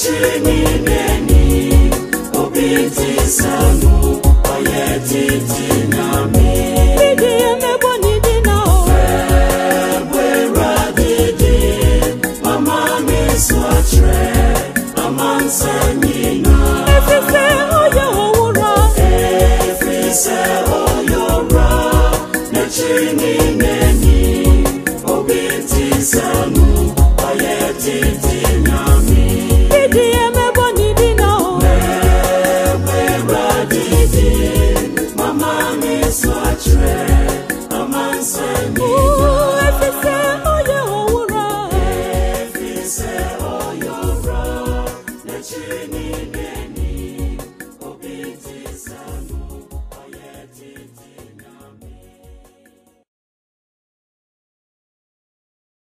是你变